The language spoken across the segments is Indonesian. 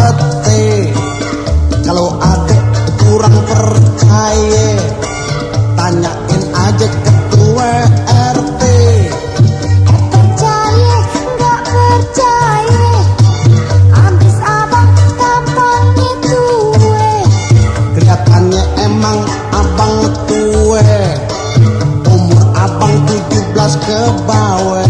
ngerti Kalau ada kurang percaya Tanyain aja ketua RT Percaya nggak percaya. Abis abang tampang itu Kelihatannya emang abang tua Umur abang 17 ke bawah.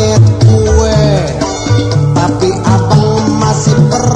sin